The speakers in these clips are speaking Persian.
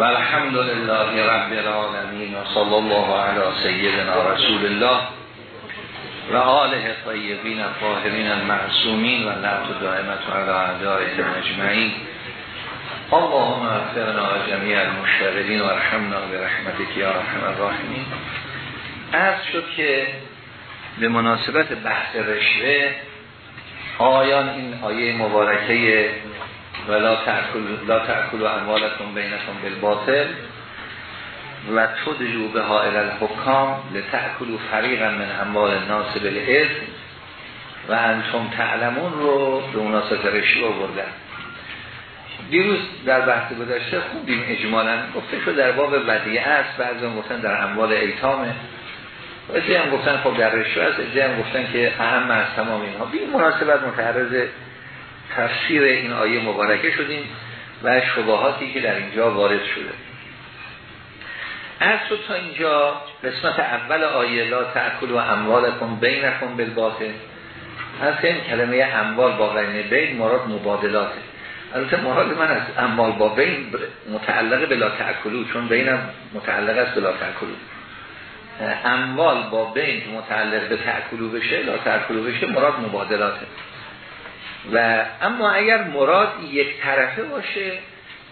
و الحمد لله رب العالمین و الله علی سیدنا رسول الله و آله طیبین فاهرین المعصومین و نعت دائمت و علی اجمعین. اللهم اغفرنا جمیع المشتغلین و رحمنا برحمتك یا رحم الراحمین. از شد که به مناسبت بحث رشوه آیان این آیه مبارکه ولا تأکل لا تأکل اموالکم بینکم بالباطل و تدلو به ها الالحکام لتأکلو فریقا من اموال الناس بالعلم و انتم تعلمون رو به مناسبت رشوه بردن دیروز در بحث گذشته خوندیم اجمالا. گفته شد در باب ودیعه است. بعضی هم گفتن در اموال ایتامه. بعضی هم گفتن خب در رشوه است. هم گفتن که اهم از تمام اینها. بی مناسبت متعرض تفسیر این آیه مبارکه شدیم و شباهاتی که در اینجا وارد شده. از تا اینجا قسمت اول آیه لا تأکل و اموالکم بینکم بالباطل. از این کلمه اموال با غین بین مراد مبادلاته. البته مراد من از اموال با بین متعلق به لا تأکلو چون بینم متعلق است به لا تأکلو اموال با بین متعلق به تأکلو بشه لا تأکلو بشه مراد مبادلاته. و اما اگر مراد یک طرفه باشه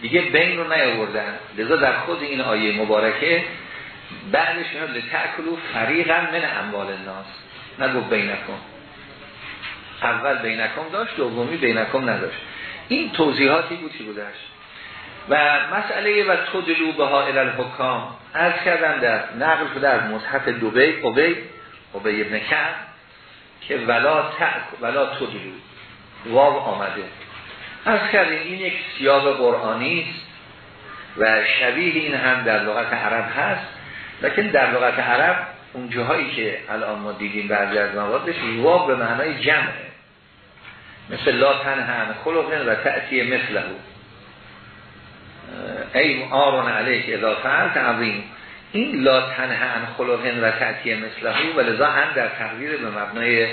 دیگه بین رو نیاوردن. لذا در خود این آیه مبارکه بعدش میاد لتأکلو فریقا من اموال الناس. نگو بینکم. اول بینکم داشت دومی بینکم نداشت. این توضیحاتی بود که بودش؟ و مسئله و تدلو به ها الالحکام از کردن در نقل شده در مصحف دوبی قبی قبی ابن کم که ولا تأک ولا تدلو. واو آمده. از کردیم این یک سیاق قرآنی است و شبیه این هم در لغت عرب هست لیکن در لغت عرب اون جاهایی که الان ما دیدیم بعضی از موادش واو به معنای جمعه مثل لا تنهن خلقن و تأتیه مثله. ای آرون علیک اذا فعلت عظیم. این لا تنهن خلقن و تأتیه مثله و لذا هم در تقدیر به مبنای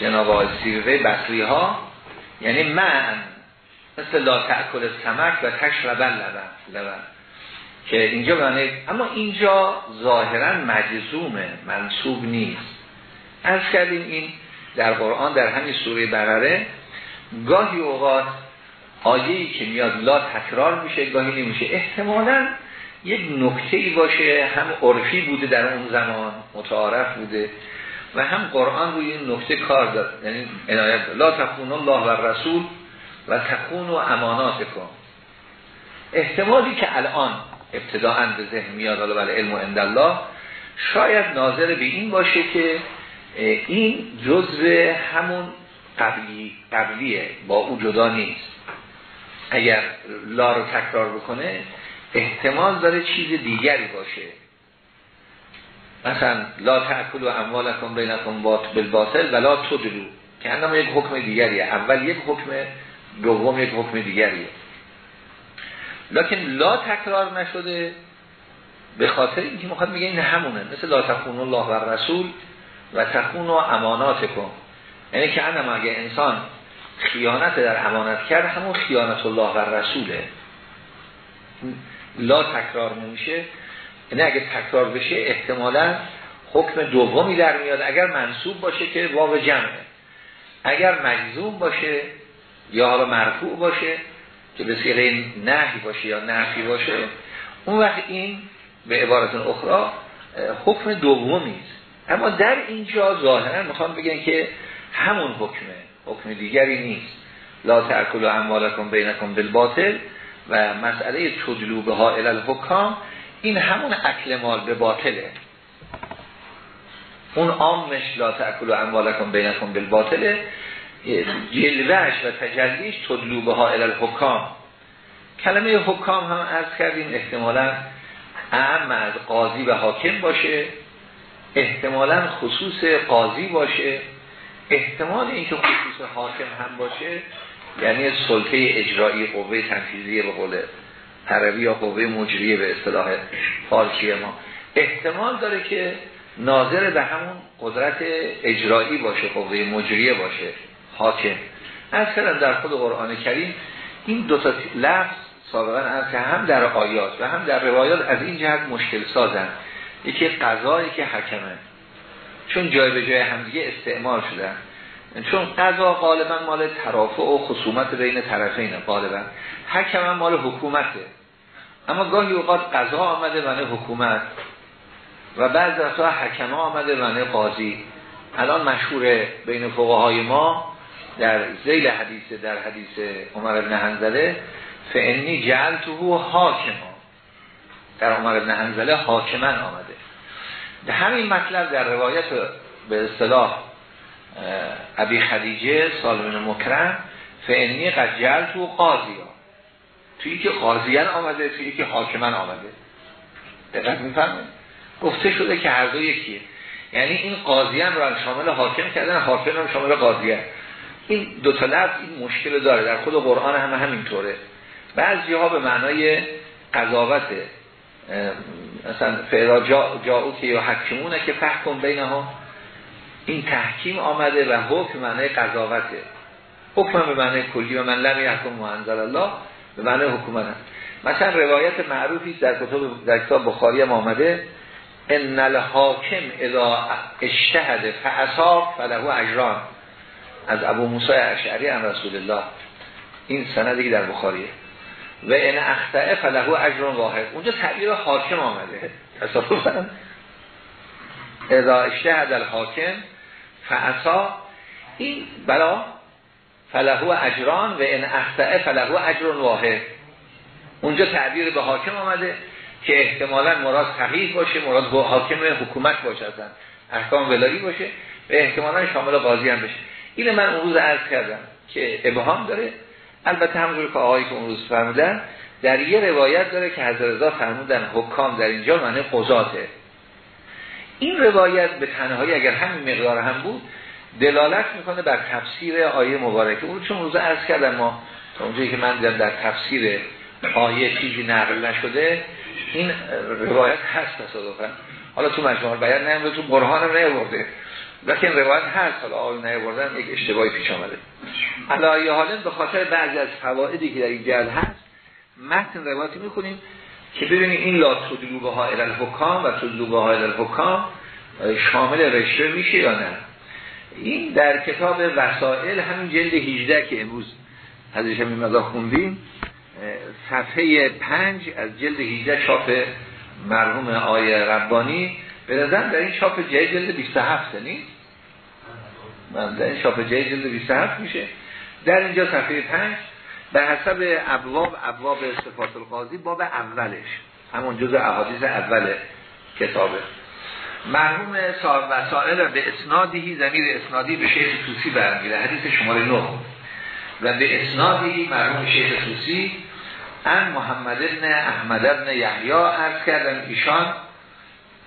جناب سیره بصری ها یعنی من مثل لا تأکل سمک و تشربن لبن لبن. که اینجا معنی اما اینجا ظاهرا مجزومه منصوب نیست. از کردیم این در قرآن در همین سوره برره گاهی اوقات آیه‌ای که میاد لا تکرار میشه گاهی نمیشه. احتمالا یک نکته باشه هم عرفی بوده در اون زمان متعارف بوده. و هم قرآن روی این نکته کار داد یعنی عنایت لا تخون الله و رسول و تخون و امانات کن احتمالی که الان ابتداعا به ذهن میاد حالا علم و الله شاید ناظر به این باشه که این جزء همون قبلی قبلیه با او جدا نیست. اگر لا رو تکرار بکنه احتمال داره چیز دیگری باشه. مثلا لا تأکل و اموالکم بینکم بالباطل و لا تدلو که انما یک حکم دیگریه. اول یک حکم دوم یک حکم دیگریه. لکن لا تکرار نشده به خاطر اینکه می‌خواد میگه این همونه. مثل لا تخون الله و رسول و تخون و امانات کن یعنی که انما اگه انسان خیانت در امانت کرد همون خیانت الله و رسوله لا تکرار نمیشه. یعنی اگه تکرار بشه احتمالا حکم دومی در میاد. اگر منصوب باشه که واو جمعه. اگر مجزوم باشه یا حالا مرفوع باشه که به سیغه نهی باشه یا نفی باشه اون وقت این به عبارت اخرى حکم دومی است. اما در اینجا ظاهرا می‌خوام بگن که همون حکمه. حکم دیگری نیست. لا تأکلوا اموالکم بینکم بالباطل و مسئله تدلو به ها الالحکام این همون اکل مال به باطله. اون عامش لا تأکل و اموالکم بینکم بالباطله. جلوش و تجلیش تدلو به ها الالحکام کلمه حکام هم از کردیم احتمالا اهم از قاضی و حاکم باشه. احتمالا خصوص قاضی باشه. احتمال اینکه خصوص حاکم هم باشه یعنی سلطه اجرایی قوه تنفیذی به قول عربی یا قوه مجریه به اصطلاح فارسی ما. احتمال داره که ناظر به همون قدرت اجرایی باشه قوه مجریه باشه حاکم. از در خود قرآن کریم این دو تا لفظ سابقا از که هم در آیات و هم در روایات از این جهت مشکل سازن. یکی قضایی که حکمه. چون جای به جای همدیگه استعمال شدن. چون قضا غالبا مال ترافع و خصومت بین طرفین غالبا. حکم مال حکومته. اما گاهی اوقات قضا آمده معنی حکومت و بعض دفعه حکم آمده معنی قاضی. الان مشهور بین فقهای ما در زیل حدیث در حدیث عمر بن حنزله فعنی جعلته حاکما. در عمر بن حنزله حاکمن آمده. همین مطلب در روایت به اصطلاح ابی خدیجه سالمین مکرم فعنی قد جعلته قاضی ها توی که قاضیان آمده توی که حاکمن آمده. دقیق می‌فهمه گفته شده که هر دو یکیه. یعنی این قاضیان رو شامل حاکم کردن حاکم رو شامل قاضیان. این دو تا لفظ این مشکل داره. در خود قرآن هم همینطوره. بعضی ها به معنای قضاوت مثلا فعلا جا که یا حکمونه که فحکم بین ها این تحکیم آمده و حکم معنای قضاوته. حکم به معنای کلی و من لم یحکم منزل الله به معنای حکومت هست مثلا روایت معروفی در کتاب در کتاب بخاری هم آمده ان الحاکم اذا اجتهد فاصاب فله اجران. از ابو موسی اشعری عن رسول الله. این سندی در بخاریه. و ان اخطأ فله اجر واحد. اونجا تعبیر حاکم آمده. کنم اذا اجتهد الحاکم فعصا این بلا فله اجران و ان اخطأ فله اجر واحد. اونجا تعبیر به حاکم آمده که احتمالا مراد صحیح باشه مراد با حاکم حکومت باشه اصلا احکام ولایی باشه و احتمالا شامل قاضی هم بشه. این من اون روز عرض کردم که ابهام داره. البته همونجور که آقایی که اون روز فرمودن در یه روایت داره که حضرت رضا فرمودن حکام در اینجا معنی قضاته. این روایت به تنهایی اگر همین مقدار هم بود دلالت می‌کنه بر تفسیر آیه مبارکه. اون چون روز عرض کردم ما تا اونجایی که من دیدم در تفسیر آیه چیزی نقل نشده این روایت هست تصادفا. حالا تو مجموعه بیان نمیده تو برهان هم نیورده لیکن روایت هست حالا آقای نیوردن یک اشتباهی پیش آمده. علایه حالا به خاطر بعضی از فوائدی که در این جلد هست متن روایتی می‌خونیم. که ببینیم این لا تدلوبه ها الالحکام و تدلوبه ها الالحکام شامل رشته میشه یا نه؟ این در کتاب وسائل همین جلد 18 که امروز حضرت همین مقدار خوندیم صفحه 5 از جلد 18 چاپ مرحوم آیه ربانی. به نظر در این چاپ جای جلد 27 نیست من در این چاپ جای جلد 27 میشه. در اینجا صفحه 5 به حسب ابواب ابواب صفات القاضی باب اولش. همون جزء احادیث اول کتابه. مرحوم صاحب وسائل به اسنادی زمیر اسنادی به شیخ توسی برمیره حدیث شماره 9 و به اسنادی مرحوم شیخ توسی ان محمد ابن احمد ابن یحیی عرض کردن. ایشان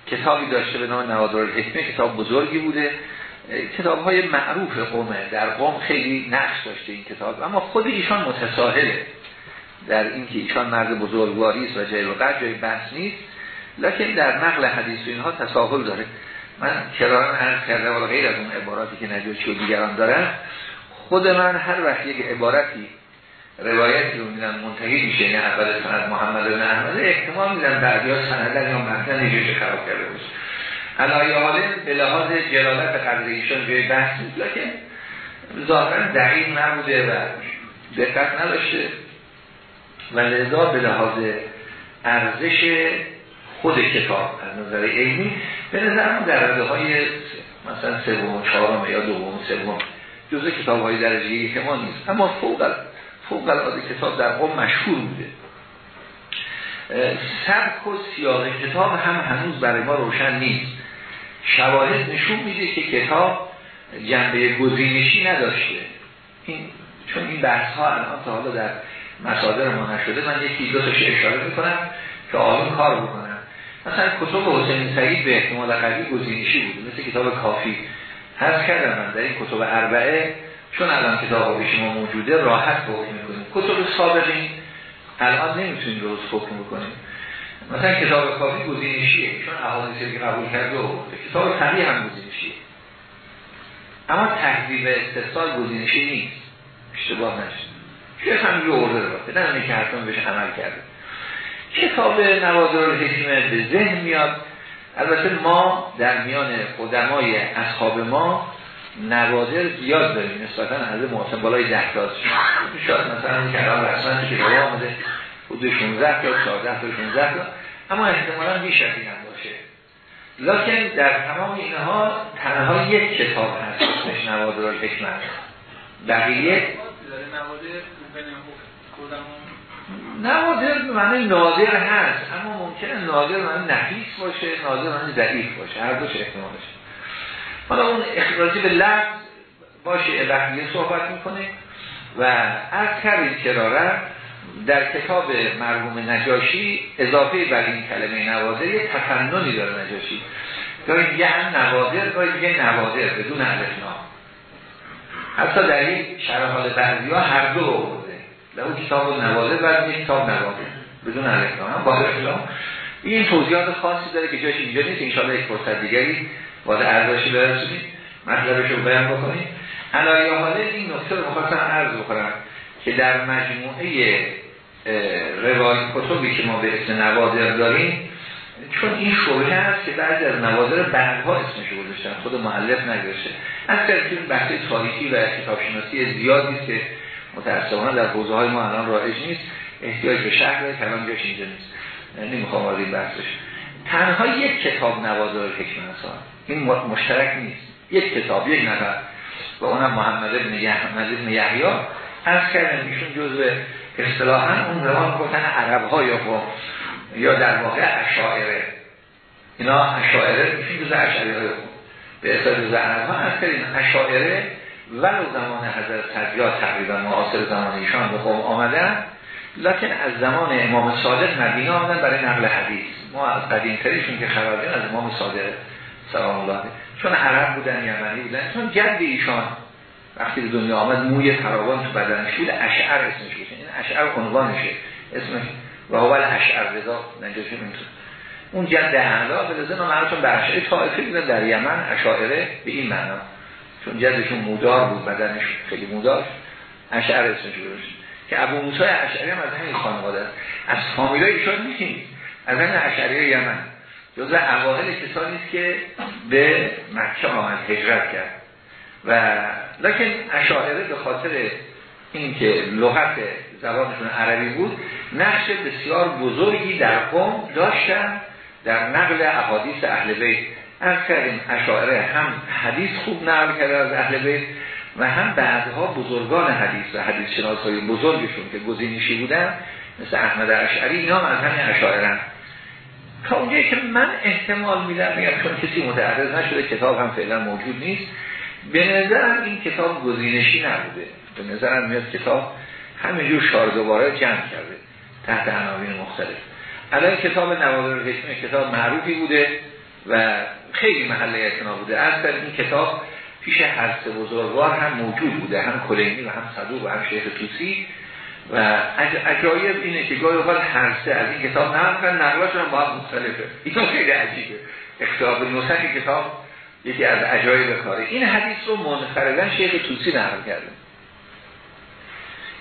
کتابی داشته به نام نوادر الحکمه کتاب بزرگی بوده. کتاب های معروف قومه. در قوم خیلی نقش داشته این کتاب. اما خود ایشان متساهله در اینکه ایشان مرد بزرگواری است و جای و جای بحث نیست. لکن در نقل حدیث و اینها تساهل داره. من کرارن عرض کرده ولی غیر از اون عباراتی که نجاشی و دیگران دارن خود من هر وقت یک عبارتی روایتی رو میدن منتهی میشه یعنی اول سند محمد بن احمد احتمال میدن بعدی ها سندن یا متن خراب کرده باشه. علایه حاله به لحاظ جلالت قدر ایشان جای بحث نیست لکن ظاهرا دقیق نبوده و دقت نداشته. و لذا به لحاظ ارزش خود کتاب از نظر علمی به نظر در رده های مثلا سوم و چهارم یا دوم سوم جزء کتاب های درجه یک ما نیست. اما فوق فوق العاده کتاب در قوم مشهور بوده. سبک و سیاق کتاب هم هنوز برای ما روشن نیست. شواهد نشون میده که کتاب جنبه گزینشی نداشته. این چون این بحث ها الان تا حالا در مصادر ما نشده من یکی دو تاش اشاره می‌کنم که آن کار بکنم مثلا کتب حسین سعید به احتمال قوی گزینشی بوده مثل کتاب کافی هست کردم من در این کتب اربعه. چون الان کتاب شما موجوده راحت حکم می‌کنیم. کتب سابقین الان نمی‌تونیم درست حکم بکنیم مثلا کتاب کافی گزینشیه چون احادیثی که قبول کرده و کتاب تقیی هم گزینشیه اما تحضیب استثال گزینشی نیست؟ اشتباه نشد. شیخ هم یه ارده داره نه که حتما بهش عمل کرده. کتاب نوادر حکمه به ذهن میاد. البته ما در میان قدمای اصحاب ما نوادر زیاد داریم. نسبتا از محسن بالای ده تاست شاید مثلا که رسما که رو آمده. حدود 16 تا 14 تا 16 تا. اما احتمالا بیش از این باشه. لکن در تمام اینها تنها یک کتاب هست اسمش نوادر الحکمت. بقیه نوادر معنی نادر هست اما ممکنه نادر معنی نفیس باشه نادر معنی ضعیف باشه هر دوش احتمالش. حالا اون اخراجی به لفظ باشه بقیه صحبت می‌کنه و از کردیم کراره در کتاب مرحوم نجاشی اضافه بر این کلمه نوادر یه تفننی داره نجاشی. گاهی یه هم نوادر گاهی یه نوادر بدون الفنا حتی در این شرحال بعضی ها هر دو رو برده در اون کتاب نوادر بعد یک کتاب نوادر بدون الفنا هم با این توضیحات خاصی داره که جاش اینجا نیست. انشاءالله یک فرصت دیگری وارد ارزاشی برسونید مطلبش رو بیان بکنید علایه حاله این نکته رو مخواستم عرض بکنم. که در مجموعه روای کتبی که ما به اسم نوادر داریم چون این شبهه هست که بعضی از نوادر بعدها اسمش گذاشتن خود معلف نگذاشته. از ترکیب بحث تاریخی و کتابشناسی زیادی که متاسفانه در حوزه های ما الان رایج نیست احتیاج به شهر کلام جاش اینجا نیست. نمی‌خوام وارد این بحثش تنها یک کتاب نوادر حکمت این مشترک نیست. یک کتاب یک نفر. و اونم محمد یحیی یحیی. از کردن ایشون جزء اصطلاحا اون روان گفتن عرب ها یا یا در واقع اشاعره. اینا اشاعره میشون جزء اشعری های به اصطلاح جزء عرب ها از کردن اشاعره ولو زمان حضرت سجاد تقریبا معاصر زمان ایشان به قوم آمدن لکن از زمان امام صادق مدینه آمدن برای نقل حدیث. ما از قدیم تریشون که خبر از امام صادق سلام الله چون عرب بودن یمنی بودن چون جد ایشان وقتی به دنیا آمد موی فراوان تو بدنش بود اشعر اسمش بود این اشعر عنوانشه. اسمش و اول اشعر رضا نجاشی اینطور اون جد اعلا به لازم معروفون به اشعر طائفه بودن در یمن اشاعره به این معنا. چون جدشون مودار بود بدنش خیلی مودار. اشعر اسمش بود که ابو موسی اشعری هم از همین خانواده است. از فامیلای ایشان نیست از همین اشعری یمن. جزء اوائل کسانی است که به مکه آمد هجرت کرد. و لکن اشاعره به خاطر اینکه لغت زبانشون عربی بود نقش بسیار بزرگی در قوم داشتن در نقل احادیث اهل بیت. از کردیم اشاعره هم حدیث خوب نقل کرده از اهل بیت و هم بعدها بزرگان حدیث و حدیث شناس های بزرگشون که گزینشی بودن مثل احمد اشعری اینا از همین اشاعره تا اونجایی که من احتمال میدم میگم چون کسی متعرض نشده کتاب هم فعلا موجود نیست به نظرم این کتاب گزینشی نبوده. به نظرم میاد کتاب همینجور شاردوباره جمع کرده تحت عناوین مختلف. الان کتاب نوادر الحکمه کتاب معروفی بوده و خیلی محل اعتنا بوده. از این کتاب پیش هر سه بزرگوار هم موجود بوده هم کلینی و هم صدوق و هم شیخ توسی و عجایب اینه که گاهی اوقات هر سه از این کتاب نقل کردن نقلاشون هم باید مختلفه. اینا خیلی عجیبه. اختلاف نوسط کتاب یکی از عجایب کاره این حدیث رو منفردن شیخ توسی نقل کرده.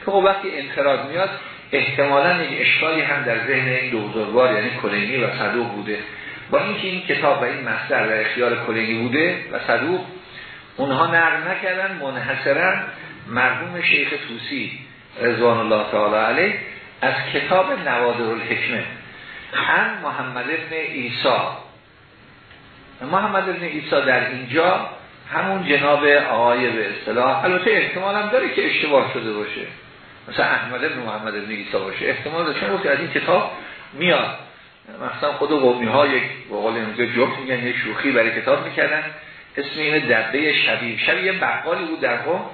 که خب وقتی انفراد میاد احتمالا یک اشکالی هم در ذهن این دو بزرگوار یعنی کلینی و صدوق بوده. با اینکه این کتاب و این مصدر و اختیار کلینی بوده و صدوق اونها نقل نکردن منحصرا مرحوم شیخ توسی رضوان الله تعالی علیه از کتاب نوادر الحکمه هم محمد ابن ایسا محمد ابن ایسا در اینجا همون جناب آقای به اصطلاح البته احتمال هم داره که اشتباه شده باشه. مثلا احمد ابن محمد ابن ایسا باشه. احتمال داره چون از این کتاب میاد مثلا خود قومی ها یک بقول اینجا جفت میگن یک شوخی برای کتاب می‌کردن. اسم این دبه شبیه شبیه بقالی بود در قوم.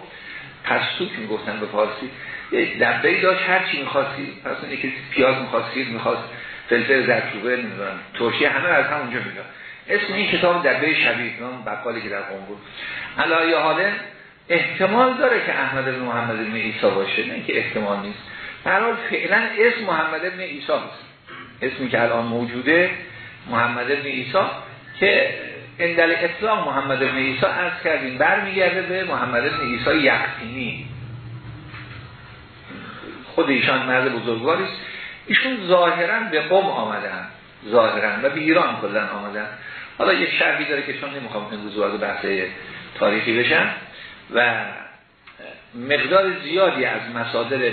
پستوک می‌گفتن به فارسی. یک دبه داشت هر چی می‌خواستی مثلا یکی پیاز می‌خواست می‌خواست فلفل زرچوبه نمی‌دونم ترشی همه از همونجا می‌داد. اسم این کتاب دبه شبیه نام بقالی که در قوم بود. علایه حاله احتمال داره که احمد بن محمد بن عیسی باشه نه که احتمال نیست. برحال فعلا اسم محمد بن عیسی است اسمی که الان موجوده محمد بن عیسی که اندل اسلام محمد بن عیسی از کردیم برمیگرده به محمد بن عیسی یقینی. خود ایشان مرد بزرگواری است. ایشون ظاهرا به قم آمدن ظاهرا. و به ایران کلا آمدن. حالا یک شرحی داره که چون نمی‌خوام امروز وارد بحث تاریخی بشم و مقدار زیادی از مصادر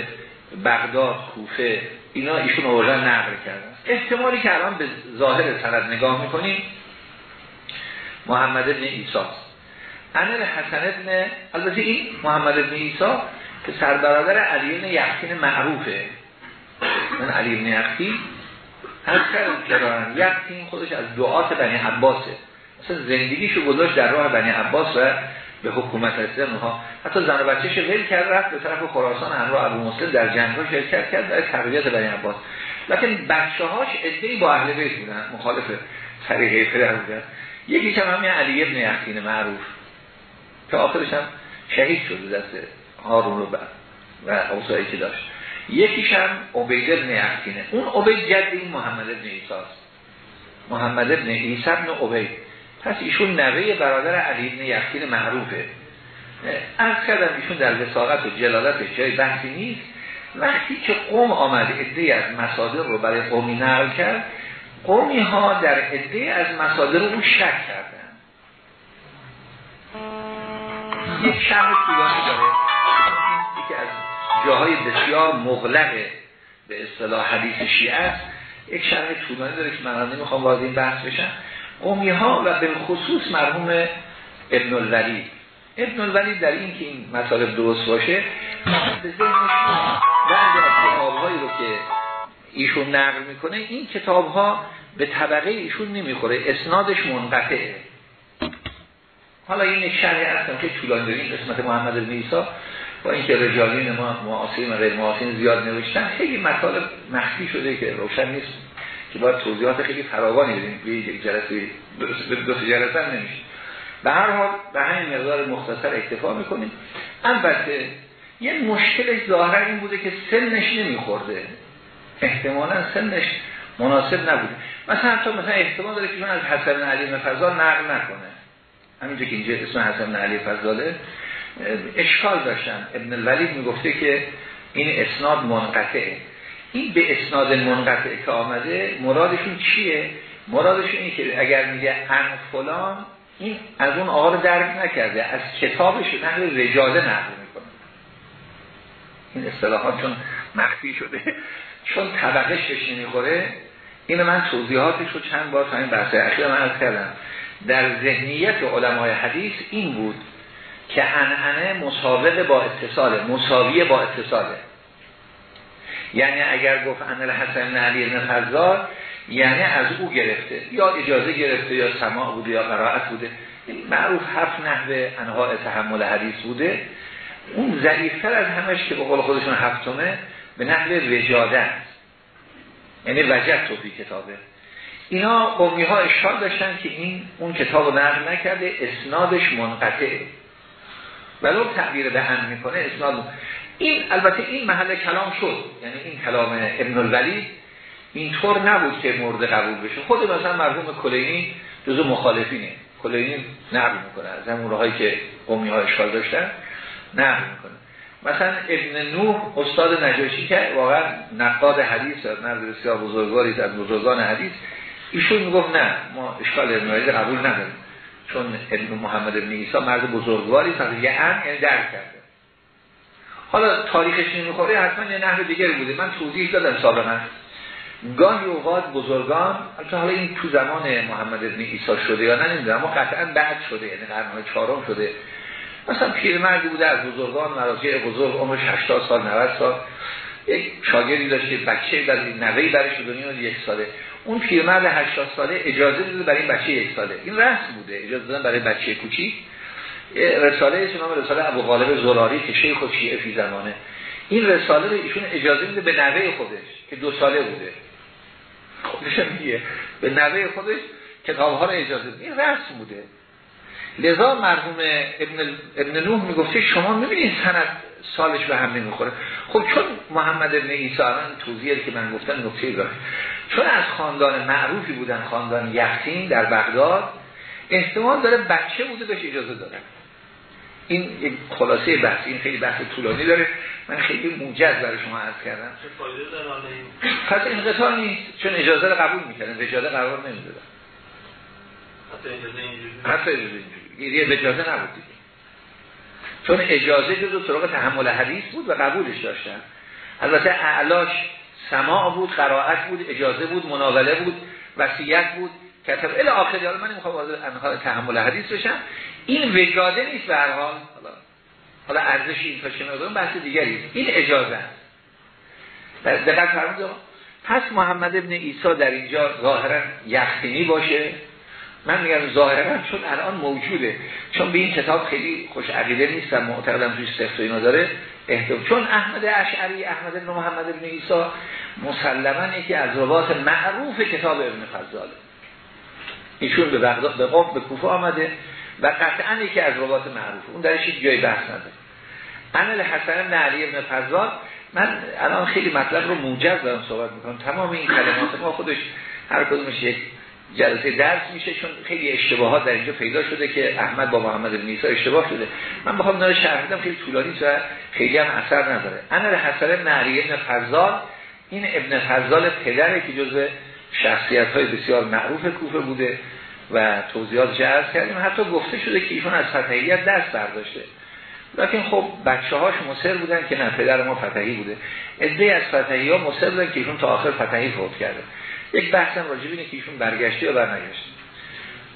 بغداد کوفه اینا ایشون آوردن نقل کردن. احتمالی که الان به ظاهر سند نگاه می‌کنیم محمد ابن ایساست انر حسن ابن البته این محمد ابن ایسا که سربرادر علی ابن یحکین معروفه. من علی ابن یحکین از کردن یحکین خودش از دعات بنی عباسه. مثلا زندگیشو گذاشت در راه بنی عباس و به حکومت رسیدن ها. حتی زن و بچه‌ش ول کرد رفت به طرف خراسان همراه ابو مسلم در جنگ ها شرکت کرد در تقویت بنی عباس. لیکن بچه‌هاش ادعی با اهل بیت بودن مخالف طریقه پدر بودن. یکی که همین علی ابن یحیی معروف که آخرش هم شهید شده دست هارون رو و اوصایی که داشت. یکیش هم عبید ابن یحیی اون عبید جد این محمد ابن عیسی محمد ابن عیسی ابن عبید. پس ایشون نوه برادر علی ابن یحیی معروفه. از کردم ایشون در وساقت و جلالتش جای بحثی نیست. وقتی که قوم آمد عده از مصادر رو برای قومی نقل کرد قومی ها در عده از مصادر او شک کردن. یک شرح طولانی داره. جاهای بسیار مغلق به اصطلاح حدیث شیعه است. یک شرح طولانی داره که من نمی‌خوام وارد این بحث بشم. قومی ها و به خصوص مرحوم ابن الولید ابن الولید در این که این مطالب درست باشه به ذهنش بعد از رو که ایشون نقل می‌کنه این کتاب ها به طبقه ایشون نمی‌خوره اسنادش منقطعه. حالا این یک شرحی هستم که طولانی داریم قسمت محمد بن با اینکه رجالین ما معاصرین و غیر معاصرین زیاد نوشتن خیلی مطالب مخفی شده که روشن نیست که باید توضیحات خیلی فراوانی بدیم. به یک جلسه دو جلسه نمیشه. به هر حال به همین مقدار مختصر اکتفا می‌کنیم. البته یه مشکلش ظاهرا این بوده که سنش نمیخورده. احتمالا سنش مناسب نبوده. مثلا حتی مثلا احتمال داره که من از حسن علی فضال نقل نکنه. همینجا که اینجا اسم حسن علی فضاله اشکال داشتن. ابن الولید می‌گفته که این اسناد منقطعه. این به اسناد منقطع که آمده مرادشون چیه؟ مرادشون اینه که اگر میگه ان فلان این از اون آقا رو درک نکرده. از کتابش نقل رجاله نقل می‌کنه. این اصطلاحات چون مخفی شده. چون طبقه شش نمی‌خوره این من توضیحاتش رو چند بار تا این بحث اخیر من کردم. در ذهنیت علمای حدیث این بود که انعنه مسابقه با اتصاله مساویه با اتصاله. یعنی اگر گفت ان الحسن علی بن فضال یعنی از او گرفته یا اجازه گرفته یا سماع بوده یا قرائت بوده. معروف هفت نحوه انواع تحمل حدیث بوده. اون ضعیفتر از همش که به قول خودشون هفتمه به نحو وجاده یعنی وجد توفی کتابه. اینا قومی ها اشکال داشتن که این اون کتاب رو نقل نکرده اسنادش منقطعه. ولو تعبیر به هم می‌کنه اسناد این البته این محل کلام شد. یعنی این کلام ابن الولید اینطور نبود که مورد قبول بشه. خود مثلا مرحوم کلینی جزو مخالفینه. کلینی نقل می‌کنه. از همون راهایی که قومی ها اشکال داشتن نقل می‌کنه. مثلا ابن نوح استاد نجاشی که واقعا نقاد حدیث مرد بسیار بزرگواری از بزرگان حدیث. ایشون می‌گفت نه ما اشکال ابن قبول نداریم. چون ابن محمد ابن عیسی مرد بزرگواری فقط یه هم یعنی درک کرده. حالا تاریخش نمی‌خوره حتما یه نهر دیگری بوده. من توضیح دادم سابقا. گاهی اوقات بزرگان البته حالا این تو زمان محمد ابن عیسی شده یا نه نمی‌دونم اما قطعا بعد شده یعنی قرن چهارم شده. مثلا پیرمردی بوده از بزرگان مراجع بزرگ عمرش 80 سال 90 سال. یک شاگردی داشت که بچه در نوهی برش دنیا یک ساله. اون پیرمرد 80 ساله اجازه داده برای این بچه یک ساله. این رسم بوده اجازه دادن برای بچه کوچیک. رساله اسم رساله ابو غالب زراری که شیخ شیعه فی زمانه. این رساله رو ایشون اجازه میده به نوه خودش که دو ساله بوده. خودش میگه. به نوه خودش کتاب ها رو اجازه میده. این رسم بوده. لذا مرحوم ابن, ابن نوح می‌گفته شما می‌بینید سند سالش به هم نمی‌خوره. خب چون محمد ابن عیسی الان توضیحی که من گفتم نکته داره چون از خاندان معروفی بودن خاندان یختین در بغداد احتمال داره بچه بوده بهش اجازه داره. این یک خلاصه بحث این خیلی بحث طولانی داره. من خیلی موجز برای شما عرض کردم. پس این نیست چون اجازه رو قبول می‌کردن. اجازه قرار نمی‌دادن. حتی اجازه اینجوری یه اجازه نبود دیگه. چون اجازه جزو سراغ تحمل حدیث بود و قبولش داشتن. البته اعلاش سماع بود قرائت بود اجازه بود مناوله بود وصیت بود. کتب الی آخری حالا من نمی‌خوام وارد انحال تحمل حدیث بشم. این وجاده نیست به هر حال. حالا حالا ارزش این تا چه بحث دیگری این اجازه است. دقت فرمودید پس محمد ابن عیسی در اینجا ظاهرا یختینی باشه. من میگم ظاهرا چون الان موجوده. چون به این کتاب خیلی خوش عقیده نیستم معتقدم توی سخت و اینا داره. احتمال چون احمد اشعری احمد بن محمد ابن عیسی مسلما یکی از روات معروف کتاب ابن فضاله. ایشون به بغداد به قم به کوفه آمده و قطعا یکی از روات معروف. اون درش جای بحث نداره. عمل حسن بن علی ابن فضال من الان خیلی مطلب رو موجز دارم صحبت می‌کنم. تمام این کلمات ما خودش هر کدومش یک جلسه درس میشه چون خیلی اشتباهات در اینجا پیدا شده که احمد با محمد بن عیسی اشتباه شده. من بخوام داره شرح بدم خیلی طولانی و خیلی هم اثر نداره. انا حسن نعری ابن فضال این ابن فضال پدره که جزء شخصیت های بسیار معروف کوفه بوده و توضیحات جرز کردیم. حتی گفته شده که ایشون از فتحیت دست برداشته. لیکن خب بچه هاش مصر بودن که نه پدر ما فتحی بوده. عده از فتحی ها مصر بودن که ایشون تا آخر فتحی فوت کرده. یک بحثم راجب اینه که ایشون برگشته یا برنگشته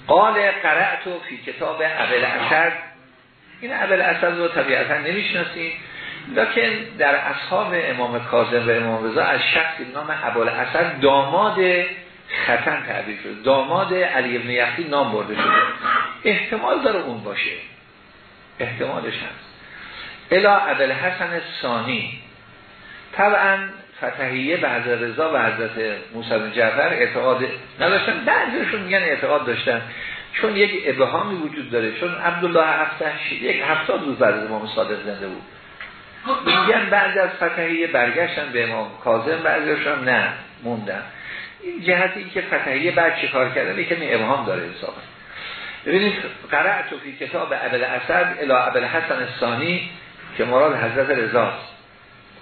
قال قرأتو فی کتاب ابل اسد این ابل اسد رو طبیعتا نمی‌شناسیم. لکن در اصحاب امام کاظم و امام رضا از شخص نام ابل اسد داماد ختن تعبیر شده. داماد علی ابن یخی نام برده شده. احتمال داره اون باشه. احتمالش هست. الا ابل حسن ثانی. طبعا فتحیه به حضرت رضا و حضرت موسی بن جعفر اعتقاد نداشتن. بعضیشون میگن اعتقاد داشتن. چون یک ابهامی وجود داره. چون عبدالله هفته یک هفتاد روز بعد از امام صادق زنده بود. میگن بعد از فتحیه برگشتن به امام کاظم بعضیشون نه موندن. این جهتی که فتحیه بعد چه کار کردن که ابهام داره حسابه ببینید قرأت فی کتاب ابل اسد الی ابل حسن الثانی که مراد حضرت رضاست.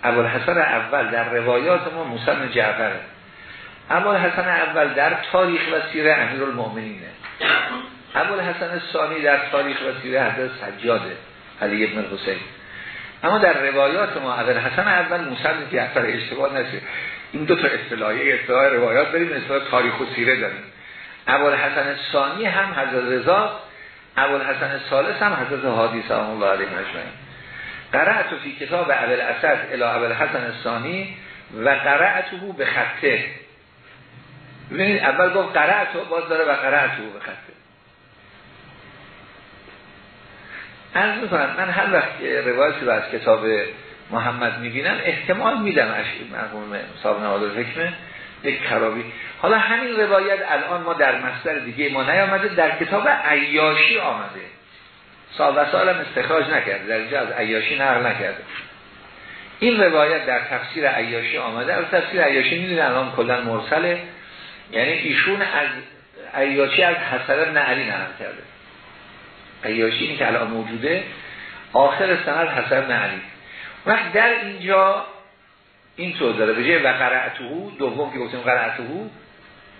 ابوالحسن اول در روایات ما موسی بن جعفره. ابوالحسن اول در تاریخ و سیره امیرالمومنینه ابوالحسن ثانی در تاریخ و سیره حضرت سجاده علی ابن حسین. اما در روایات ما ابوالحسن اول موسی بن جعفر اشتباه نشه. این دو تا اصطلاحی اصطلاح روایات داریم اصطلاح تاریخ و سیره داریم. ابوالحسن ثانی هم حضرت رضا ابوالحسن ثالث هم حضرت حادی سلام الله علیه مجمعین قرأت فی کتاب اول اسد الى اول حسن الثانی و قرأته به خطه. ببینید اول گفت قرأتو باز داره و قرأته به خطه. از می‌کنم من هر وقت روایتی از کتاب محمد می‌بینم احتمال میدم اشکل مرحوم صاحب نواد حکمه یک خرابی. حالا همین روایت الان ما در مصدر دیگه ما نیامده در کتاب عیاشی آمده. و سال هم استخراج نکرده در اینجا از عیاشی نقل نکرده این روایت در تفسیر عیاشی آمده. از تفسیر عیاشی می‌دونه الان کلا مرسله. یعنی ایشون از عیاشی از حسن ابن علی نقل کرده. عیاشی که الان موجوده آخر سند حسن ابن علی. وقت در اینجا این طور داره. به جای و قرعتهو دوم که گفتیم قرعتهو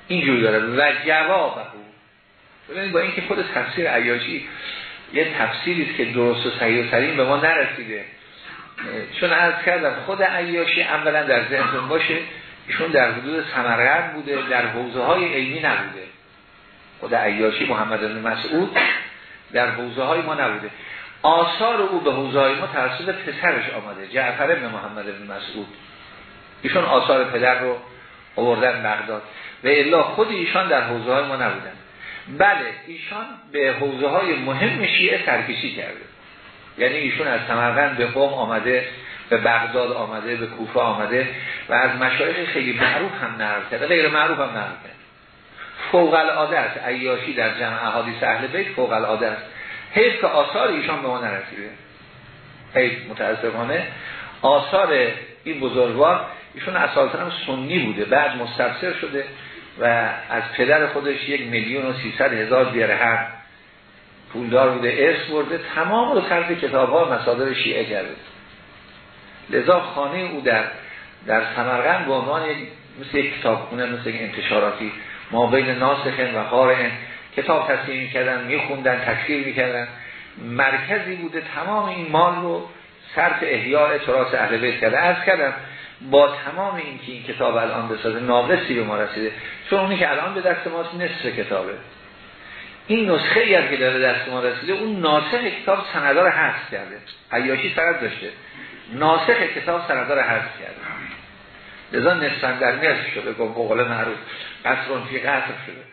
اینجور داره. و جوابهو ببینید با اینکه خود تفسیر عیاشی یه تفسیری است که درست و صحیح و سلیم به ما نرسیده. چون از کردم خود عیاشی اولا در ذهنتون باشه ایشون در حدود سمرقند بوده در حوزه های علمی نبوده. خود عیاشی محمد بن مسعود در حوزه های ما نبوده. آثار او به حوزه های ما توسط پسرش آمده جعفر بن محمد بن مسعود. ایشون آثار پدر رو آوردن بغداد. و الا خود ایشان در حوزه های ما نبودن. بله ایشان به حوزه های مهم شیعه سرکشی کرده. یعنی ایشون از سمرقند به قوم آمده به بغداد آمده به کوفه آمده و از مشایخ خیلی معروف هم نقل کرده غیر معروف هم نقل کرده. فوق العاده است. عیاشی در جمع احادیث اهل بیت فوق العاده است. حیث که آثار ایشان به ما نرسیده. حیث متاسفانه. آثار این بزرگوار ایشون اساسا هم سنی بوده. بعد مستبصر شده. و از پدر خودش یک میلیون و سیصد هزار درهم پولدار بوده ارث برده تمام رو خرج کتاب ها مصادر شیعه کرده. لذا خانه او در در سمرقند به عنوان مثل یک کتابخونه مثل یک انتشاراتی. ما بین ناسخن و قارئن کتاب تصمیم می‌کردن میخوندن تکفیر می‌کردن. مرکزی بوده تمام این مال رو صرف احیاء تراس اهل بیت کرده. از کردم با تمام این که این کتاب الان بسازه ناقصی به ما رسیده چون اونی که الان به دست ماست نصف کتابه. این نسخه ای که داره دست ما رسیده اون ناسخ کتاب سندار حذف کرده. عیاشی سند داشته. ناسخ کتاب سندار حذف کرده. لذا نصفن در شده به قول معروف قصرون فی قصر شده.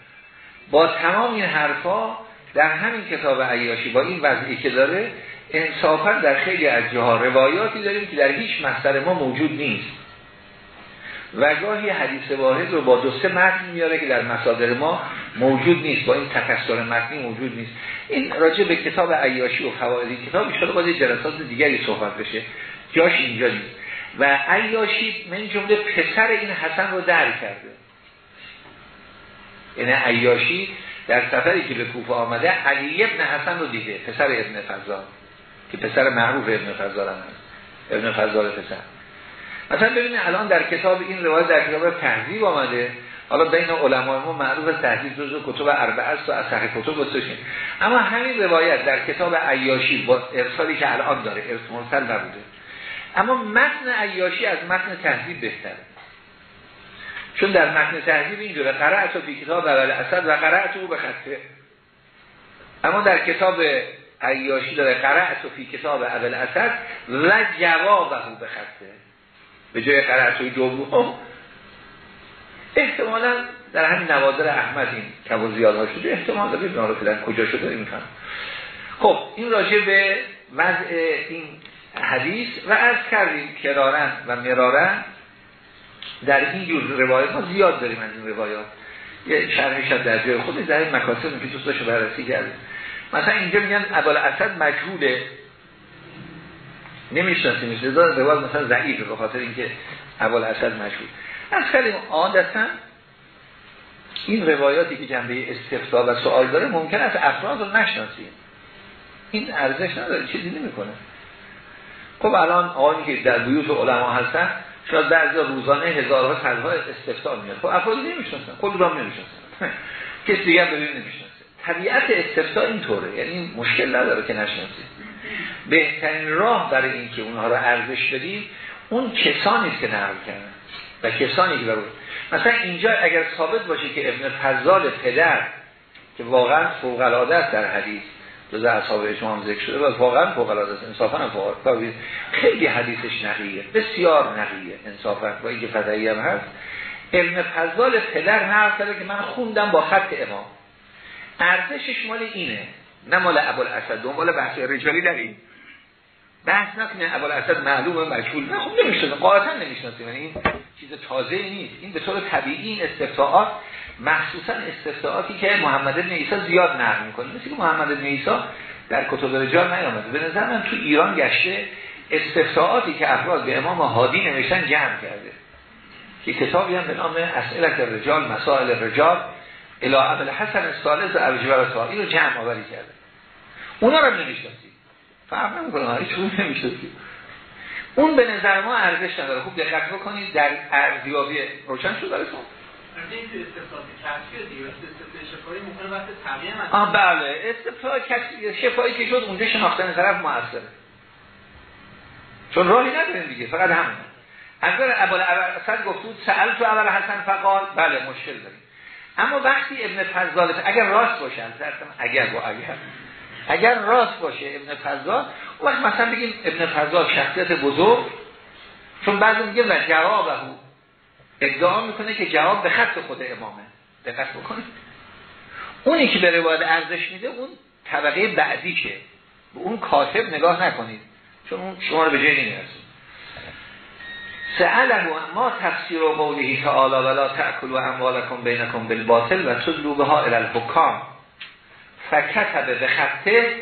با تمام این حرفا در همین کتاب عیاشی با این وضعی که داره انصافا در خیلی از جاها روایاتی داریم که در هیچ مصدر ما موجود نیست. و گاهی حدیث واحد رو با دو سه متن میاره که در مصادر ما موجود نیست با این تکسر متنی موجود نیست. این راجع به کتاب عیاشی و فواید کتاب ان باید جلسات دیگری صحبت بشه. جاش اینجا نیست. و عیاشی من جمله پسر این حسن رو درک کرده. یعنی عیاشی در سفری که به کوفه آمده علی ابن حسن رو دیده پسر ابن فضال که پسر معروف ابن فضال هم هست. ابن فضال پسر. مثلا ببینید الان در کتاب این روایت در کتاب تهذیب آمده. حالا بین علمای ما معروف تهذیب جزو کتب اربعه است و اصح کتب بسشین اما همین روایت در کتاب عیاشی با ارسالی که الان داره ارس مرسل نبوده. اما متن عیاشی از متن تهذیب بهتره. چون در متن تهذیب اینجوره قرأت فی کتاب اول اسد و قرأت او به خطه اما در کتاب عیاشی داره قرأت فی کتاب اول اسد و جوابه به خطه به جای قرأت دوم احتمالا در همین نوادر احمد این زیاد ها شده. احتمال داره نارو کجا شده می‌کنم خب این راجع به وضع این حدیث و از کردیم کرارن و مرارن. در این جور روایت ما زیاد داریم از این روایات. یه شرحش در جای خود در این مکاسب که دوستاشو بررسی کردیم. مثلا اینجا میگن ابوال اسد مجهوله. نمی‌شناسیم لذا روایت مثلا ضعیفه به خاطر اینکه ابوال اسد مجهول از کردیم عادتا این روایاتی که جنبه استفسار و سوال داره ممکن است افراد رو نشناسیم. این ارزش نداره چیزی نمی‌کنه. خب الان آنی که در بیوت علما هستن شاید بعضی روزانه هزارها تلها استفتاء میاد خب افرادی نمی‌شناسن خود را نمی‌شناسن. کسی دیگر ببین نمی‌شناسه. طبیعت استفتاء اینطوره یعنی مشکل نداره که نشناسید بهترین راه برای اینکه اونها رو ارزش بدیم اون کسانی که نقل کردن و کسانی که برای مثلا اینجا اگر ثابت باشه که ابن فضال پدر که واقعا فوق العاده است در حدیث جز اصحاب هم ذکر شده و واقعا فوق العاده است انصافا هم فوق خیلی حدیثش نقیه بسیار نقیه انصافا با اینکه فتحی هم هست. علم فضال پدر نقل کرده که من خوندم با خط امام. ارزشش مال اینه نه مال ابوالاسد دنبال بحث رجالی در این بحث نکنه ابوالاسد معلوم مشغول نه خب نمی‌شناسه. قاطعا نمی‌شناسه. یعنی این چیز تازه نیست. این به طور طبیعی این استفتاءات مخصوصا استفتاءاتی که محمد بن عیسی زیاد نقل می‌کنه. مثل محمد بن عیسی در کتب رجال نیامده. به نظر من تو ایران گشته استفتاءاتی که افراد به امام هادی نوشتن جمع کرده. که کتابی هم به نام اسئله رجال مسائل رجال الى عبد الحسن الثالث ارجبر این رو جمع آوری کرده. اونا رو نمی‌شناسید فرق نمی‌کنه هیچ نمی‌شناسید اون به نظر ما ارزش نداره. خوب دقت بکنید در ارزیابی روشن شد براتون آه بله. استفاده کسی شفایی که شد اونجا شناختن طرف موثره چون راهی نداریم دیگه فقط همون اگر اول اول گفتود سأل تو اول حسن فقال بله مشکل داریم. اما وقتی ابن فضال اگر راست باشه اگر با اگر. اگر راست باشه ابن فضال وقت مثلا بگیم ابن فضال شخصیت بزرگ چون بعضی میگه و جوابه. ادعا می‌کنه که جواب به خط خود امامه. دقت بکنید. اونی که به روایت ارزش میده اون طبقه بعدیشه به اون کاتب نگاه نکنید. چون اون شما رو به جای نمی‌رسید سأله ما تفسیر و قوله تعالی ولا تأکلوا اموالکم بینکم بالباطل و تدلو بها الى الحکام. فکتب به خطه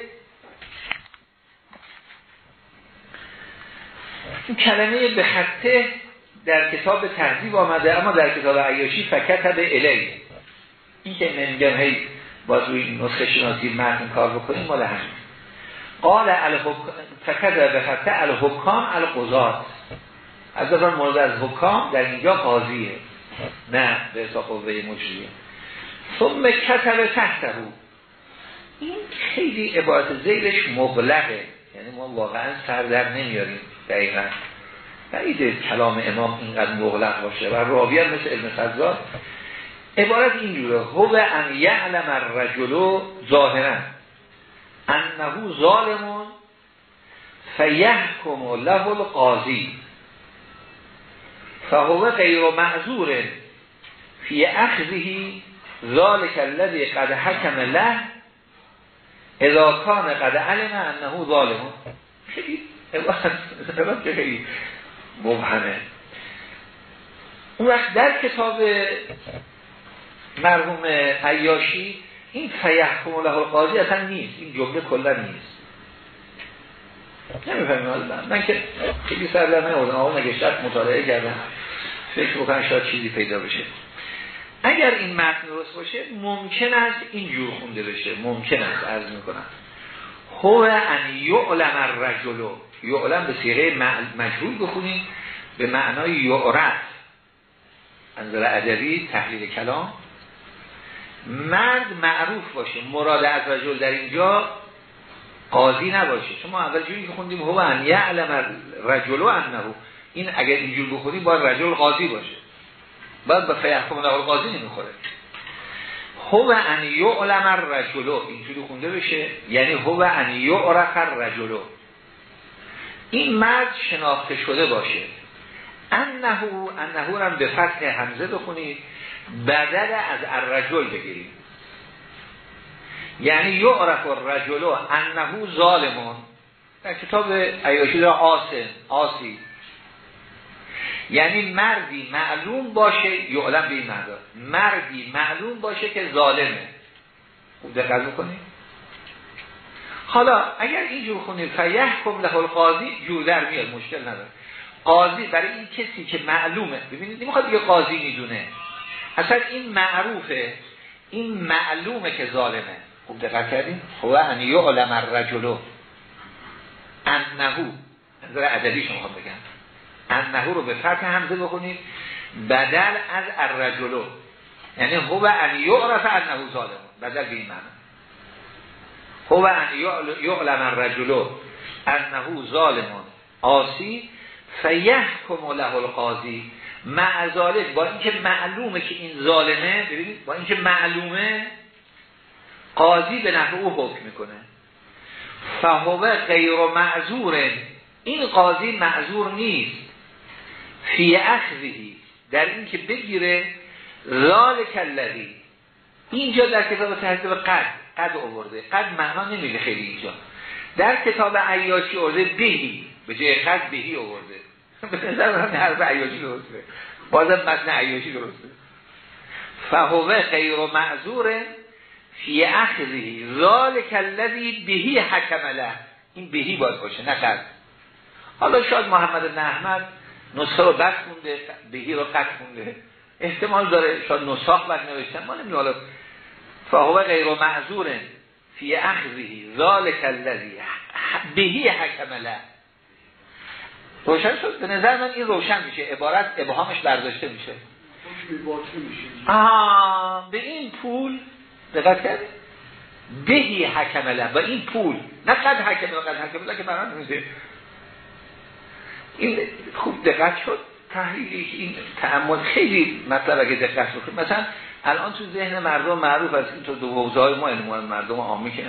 این کلمه به خطه در کتاب تهذیب آمده اما در کتاب عیاشی فکتب الی. این که من هی باز روی نسخه شناسی متن کار بکنیم مال همین. قال فکر به خطه الحکام القضات از دفعه مورد از حکام در اینجا قاضیه نه به حساب قوه مجریه. ثم کتب تحته. این خیلی عبارت زیرش مغلقه. یعنی ما واقعا سر در نمیاریم دقیقا. بعید کلام امام اینقدر مغلق باشه و راوی مثل ابن فضال عبارت اینجوره. هو ان یعلم الرجل ظاهرا. انه ظالمون فیحکم له القاضی. فهو غیر معذور فی اخذه ذالک الذي قد حکم له اذا کان قد علم انه ظالم. خیلی مبهمه. اون وقت در کتاب مرحوم عیاشی این فیحکم له القاضی اصلا نیست. این جمله کلا نیست. نمی‌فهمیم من. که خیلی سر در نمی‌دونم آقا نگشتت مطالعه کردم؟ فکر بکنم شاید چیزی پیدا بشه. اگر این متن درست باشه ممکن است اینجور خونده بشه. ممکن است عرض می‌کنم. هو ان یعلم الرجل. یعلم به سیغه مجهول بخونیم. به معنای یعرف. انظر ادبی تحلیل کلام. مرد معروف باشه. مراد از رجل در اینجا قاضی نباشه. شما اول جوری که خوندیم هو ان یعلم رجل انه. این اگر اینجور بخونیم باید رجل قاضی باشه. باید به فیحکم له قاضی نمی‌خوره. هو ان یعلم الرجل. اینجوری خونده بشه. یعنی هو ان یعرف الرجل. این مرد شناخته شده باشه. انه انه هم به فتح حمزه بخونید. بدل از الرجل بگیریم یعنی یعرف الرجل انه ظالمون. در کتاب عیاشی را آسن آسی. یعنی مردی معلوم باشه یعلم به این مردی معلوم باشه که ظالمه. خوب دقت بکنید. حالا اگر اینجور خونید فیحکم له القاضی جور در میاد مشکل نداره. قاضی برای این کسی که معلومه ببینید نمی‌خواد یه قاضی می‌دونه. اصلا این معروفه این معلومه که ظالمه. خوب دقت کردیم هو ان یعلم الرجل انه. نظر ادبی شما بگم. انه رو به فتح همزه بخونید بدل از الرجل. یعنی هو ان یعرف انه ظالم. بدل به این معنی. هو ان یعلم الرجل انه ظالم. آسی فیحکم له القاضی. معذالک با اینکه معلومه که این ظالمه ببینید با اینکه معلومه قاضی به نفع او حکم می‌کنه. فهو غیر معذور. این قاضی معذور نیست. فی اخذی در این که بگیره ذالک الذی. اینجا در کتاب تهذیب قد قد آورده. قد معنا نمیده خیلی اینجا. در کتاب عیاشی آورده بهی به جای قد بهی آورده. به نظر من حرف عیاشی درسته. بازم متن عیاشی درسته. فهوه غیر معذور فی اخذی ذالک الذی بهی حکم له. این بهی باید باشه نه قد. حالا شاید محمد بن احمد نسخه رو بد خونده بهی رو قد خونده احتمال داره شاید نساخ بد نوشتن ما نمی‌دونم حالا فهو غیر معذور فی اخذی ذالک الذی بهی حکم له. روشن شد؟ به نظر من این روشن میشه. عبارت ابهامش برداشته میشه. آه به این پول دقت کرد بهی حکم له. با این پول. نه قد حکم له قد حکم له که برای نمیشه این خوب دقت شد. تحلیل این تعمل خیلی مطلب اگه دقت بکنید مثلا الان تو ذهن مردم معروف است این تو دو حوزه ما علم مردم عامی که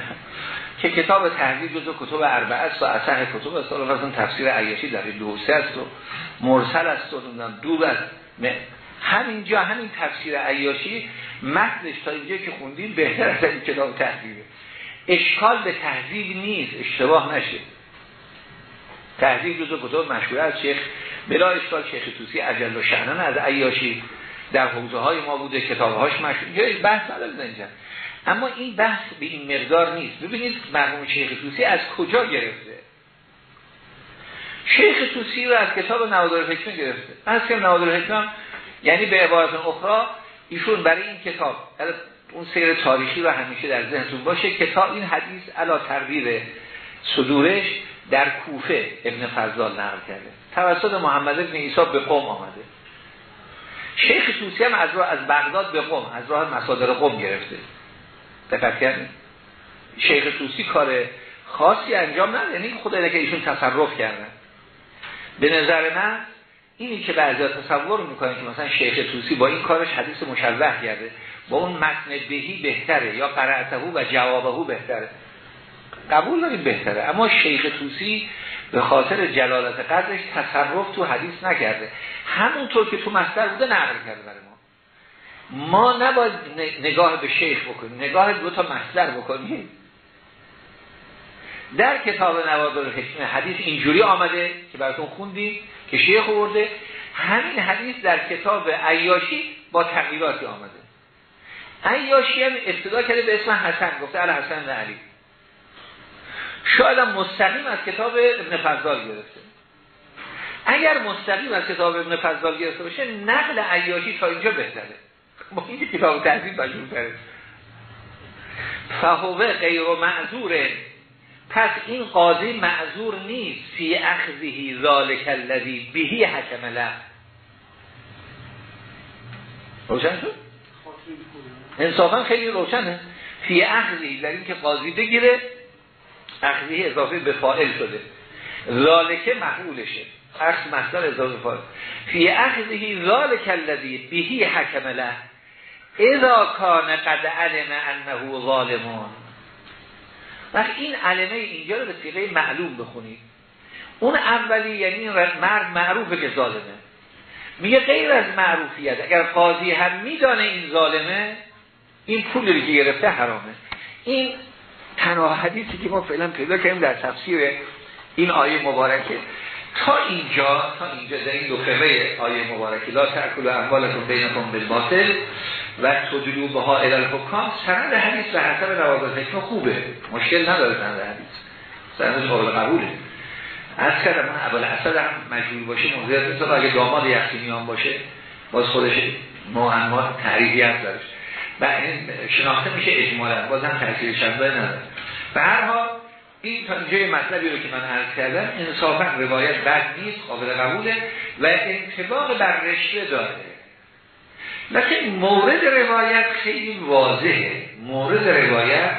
که کتاب تحلیل جزو کتب اربعه است و اصح کتب است. مثلا تفسیر عیاشی در دو سه است و مرسل است و دور است. همینجا همین تفسیر عیاشی متنش تا اینجا که خوندیم بهتر از این کتاب تحلیله اشکال به تحلیل نیست اشتباه نشه. تحضیب جزو کتاب مشهور از شیخ بلا اشکال شیخ توسی عجل و شهنان از عیاشی در حوزه های ما بوده کتابهاش مشهور. جای بحث اینجا. اما این بحث به این مقدار نیست. ببینید مرحوم شیخ توسی از کجا گرفته؟ شیخ توسی رو از کتاب نوادر حکمه گرفته. از که نوادر حکمه یعنی به عبارت اخرى ایشون برای این کتاب اون سیر تاریخی و همیشه در ذهنتون باشه. که تا این حدیث علا تربیر صدورش در کوفه ابن فضال نقل کرده. توسط محمد ابن عیسی به قوم آمده. شیخ توسی هم از از بغداد به قوم از راه مصادر قوم گرفته. دقت کردید شیخ توسی کار خاصی انجام نداره یعنی خدا که ایشون تصرف کردن. به نظر من اینی که بعضی تصور می‌کنن که مثلا شیخ توسی با این کارش حدیث مشوه کرده با اون متن بهی بهتره یا قرعته و جوابه بهتره. قبول داریم بهتره. اما شیخ توسی به خاطر جلالت قدرش تصرف تو حدیث نکرده. همونطور که تو مصدر بوده نقل کرده برای ما. ما نباید نگاه به شیخ بکنیم. نگاه دو تا مصدر بکنیم. در کتاب نوادر حکم حدیث اینجوری آمده که براتون خوندیم که شیخ ورده همین حدیث در کتاب عیاشی با تغییراتی آمده. عیاشی هم ابتدا کرده به اسم حسن گفته علی حسن علی. شاید مستقیم از کتاب ابن فضال گرفته. اگر مستقیم از کتاب ابن فضال گرفته باشه نقل عیاشی تا اینجا بهتره. ما این کتاب تحضیب مجبور کرده. فهوه غیر و معذوره. پس این قاضی معذور نیست. فی اخذهی ذالک الذی بهی حکم له. روشن شد؟ انصافا خیلی روشنه. فی اخذی در این که قاضی بگیره. اخذی اضافه به فائل شده. ذالک محولشه اخذ مصدر اضافه فائل فی اخذی ذالک الذی بهی حکم له. اذا کان قد علم انه ظالمون وقت این علمه اینجا رو به سیغه معلوم بخونید. اون اولی یعنی مرد معروفه که ظالمه. میگه غیر از معروفیت اگر قاضی هم میدانه این ظالمه این پولی که گرفته حرامه. این تنها حدیثی که ما فعلا پیدا کردیم در تفسیر این آیه مبارکه. تا اینجا تا اینجا در این دو آیه مبارکه. لا تأکل اموالتون بینکم بالباطل و تدلو بها الالحکام سند حدیث به حسب روابط حکم خوبه. مشکل نداره سند حدیث. سند قابل قبوله. از کردم من اول اصد هم مجبور باشه موضوعیت اگه داماد یخسینیان باشه باز خودش معما تعریفی هست دارش و شناخته میشه اجمالا. باز هم تحصیل شنبه نداره. به هر حال این تا اینجای مطلبی رو که من عرض کردم انصافا روایت بد نیست قابل قبوله و انتباق بر رشته داره. لیکن مورد روایت خیلی واضحه. مورد روایت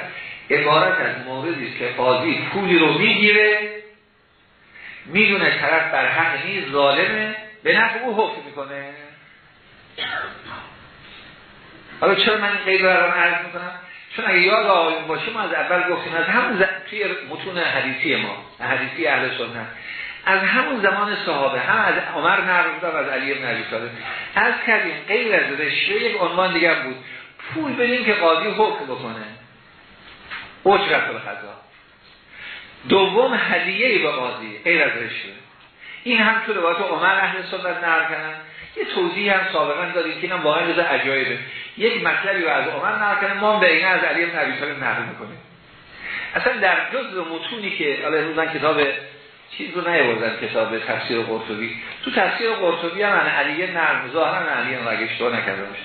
عبارت از موردی که قاضی پولی رو می‌گیره می‌دونه طرف بر حق نیست ظالمه به نفع او حکم می‌کنه. حالا چرا من این قید رو عرض می‌کنم؟ چون اگه یاد آقایون باشه ما از اول گفتیم از همون ز... توی متون حدیثی ما حدیثی اهل سنت از همون زمان صحابه هم از عمر نقل و از علی بن ابی طالب. از کردیم غیر از رشوه یک عنوان دیگر بود. پول بدیم که قاضی حکم بکنه. اجرت القضا دوم هدیه به قاضی غیر از رشوه این هم تو روایت عمر اهل سنت نقل کردن. یه توضیح هم سابقا دادیم که اینم واقعا جز عجایبه. یک مطلبی رو از عمر نقل کردن. ما به از علی بن ابی طالب نقل می‌کنیم. اصلا در جز متونی که حالا کتاب چیز رو نیاوردن کتاب تفسیر قرطبی. تو تفسیر قرطبی هم علی نرم ظاهرا علی هم اگه اشتباه نکرده باشه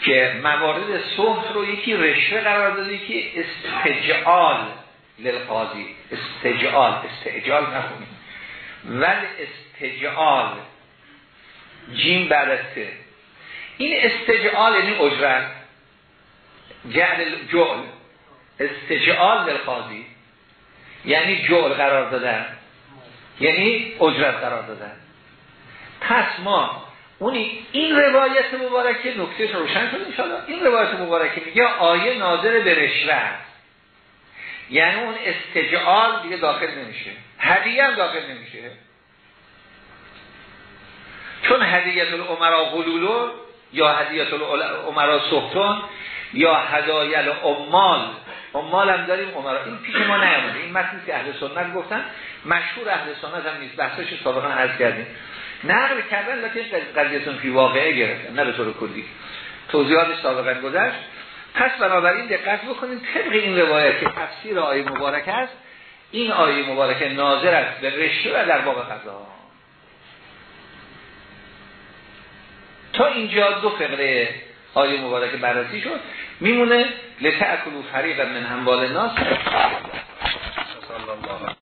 که موارد صحف رو یکی رشوه قرار داده که استجعال للقاضی. استجعال. استجعال نخونیم. ول استجعال. جیم بعد این استجعال یعنی اجرت جعل جعل. استجعال للقاضی یعنی جعل قرار دادن. یعنی اجرت قرار دادن. پس ما اونی این روایت مبارکه نکته روشن کنیم انشاءالله. این روایت مبارکه میگه آیه ناظر به رشوه یعنی اون استجعال دیگه داخل نمیشه. هدیه هم داخل نمیشه. چون هدیت الامرا غلولو یا هدیت الامرا سختون یا هدایل امال امال هم داریم امرا این پیش ما نیامده. این متنی که اهل سنت گفتن مشهور اهل سنت هم نیست. بحثش سابقا عرض کردیم. نقل کردن لیکن قضیتون فی واقعه گرفتن نه به طور کلی. توضیحاتش سابقا گذشت. پس بنابراین دقت بکنید طبق این روایت که تفسیر آیه مبارک است این آیه مبارک ناظر است. به رشته و در باب قضا. تا اینجا دو فقره آیه مبارک بررسی شد. میمونه لتأکلوا فریقا من اموال الناس.